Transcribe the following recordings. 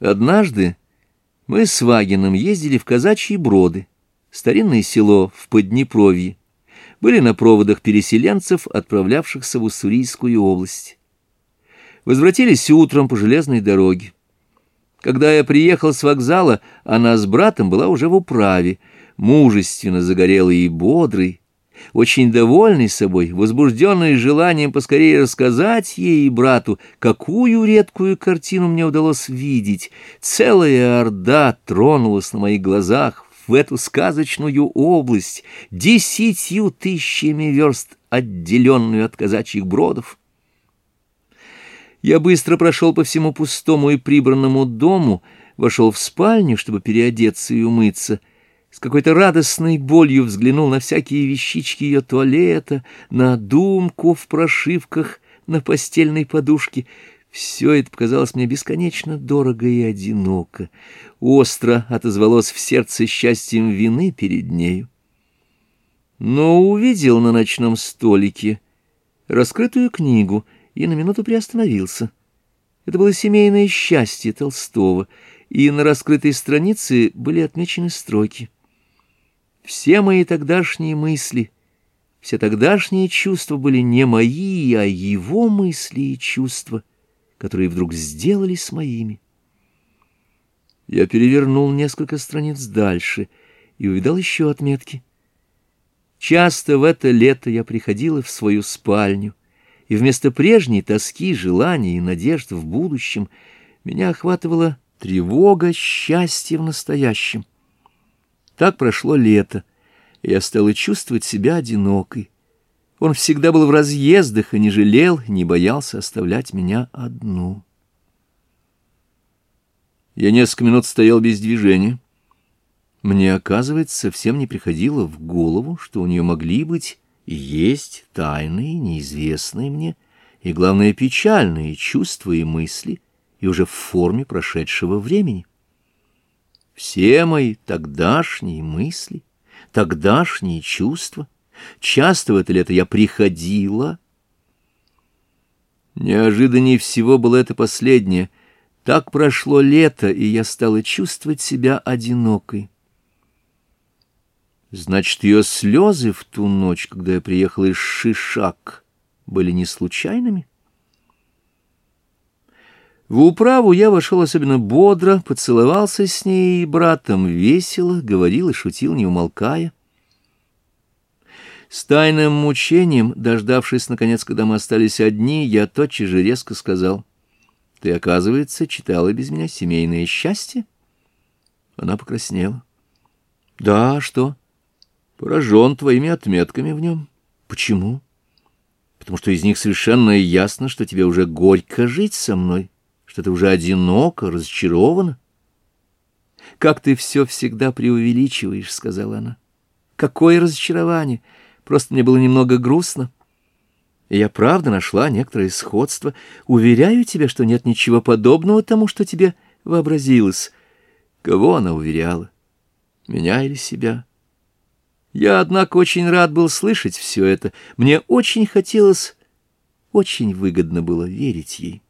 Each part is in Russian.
Однажды мы с Вагином ездили в казачьи броды, старинное село в Поднепровье, были на проводах переселенцев, отправлявшихся в Уссурийскую область. Возвратились утром по железной дороге. Когда я приехал с вокзала, она с братом была уже в управе, мужественно загорелый и бодрый, очень довольный собой, возбужденный желанием поскорее рассказать ей и брату, какую редкую картину мне удалось видеть. Целая орда тронулась на моих глазах в эту сказочную область, десятью тысячами верст, отделенную от казачьих бродов. Я быстро прошел по всему пустому и прибранному дому, вошел в спальню, чтобы переодеться и умыться — с какой-то радостной болью взглянул на всякие вещички ее туалета, на думку в прошивках, на постельной подушке. Все это показалось мне бесконечно дорого и одиноко. Остро отозвалось в сердце счастьем вины перед нею. Но увидел на ночном столике раскрытую книгу и на минуту приостановился. Это было семейное счастье Толстого, и на раскрытой странице были отмечены строки — все мои тогдашние мысли, все тогдашние чувства были не мои, а его мысли и чувства, которые вдруг сделались моими. Я перевернул несколько страниц дальше и увидал еще отметки. Часто в это лето я приходила в свою спальню, и вместо прежней тоски, желаний и надежд в будущем меня охватывала тревога счастья в настоящем. Так прошло лето, и я стала чувствовать себя одинокой. Он всегда был в разъездах и не жалел, не боялся оставлять меня одну. Я несколько минут стоял без движения. Мне, оказывается, совсем не приходило в голову, что у нее могли быть и есть тайные, неизвестные мне, и, главное, печальные чувства и мысли, и уже в форме прошедшего времени. Все мои тогдашние мысли, тогдашние чувства. Часто в это лето я приходила. Неожиданнее всего было это последнее. Так прошло лето, и я стала чувствовать себя одинокой. Значит, ее слезы в ту ночь, когда я приехала из Шишак, были не случайными? — в управу я вошел особенно бодро, поцеловался с ней и братом весело, говорил и шутил, не умолкая. С тайным мучением, дождавшись, наконец, когда мы остались одни, я тотчас же резко сказал, «Ты, оказывается, читала без меня семейное счастье?» Она покраснела. «Да, что?» «Поражен твоими отметками в нем». «Почему?» «Потому что из них совершенно ясно, что тебе уже горько жить со мной» что ты уже одиноко, разочарована. «Как ты все всегда преувеличиваешь», — сказала она. «Какое разочарование! Просто мне было немного грустно. Я правда нашла некоторое сходство. Уверяю тебя, что нет ничего подобного тому, что тебе вообразилось. Кого она уверяла? Меня или себя?» Я, однако, очень рад был слышать все это. Мне очень хотелось, очень выгодно было верить ей.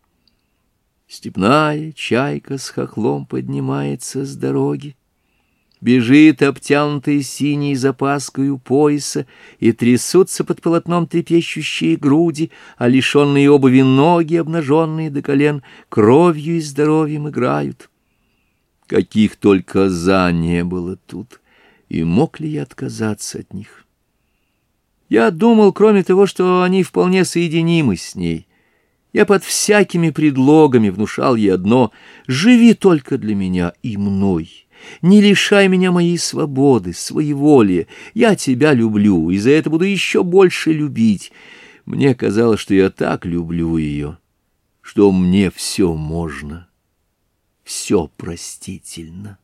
Степная чайка с хохлом поднимается с дороги. Бежит обтянутый синей запаской у пояса, и трясутся под полотном трепещущие груди, а лишенные обуви ноги, обнаженные до колен, кровью и здоровьем играют. Каких только «за» не было тут, и мог ли я отказаться от них? Я думал, кроме того, что они вполне соединимы с ней — я под всякими предлогами внушал ей одно — живи только для меня и мной. Не лишай меня моей свободы, своеволия. Я тебя люблю, и за это буду еще больше любить. Мне казалось, что я так люблю ее, что мне все можно, все простительно.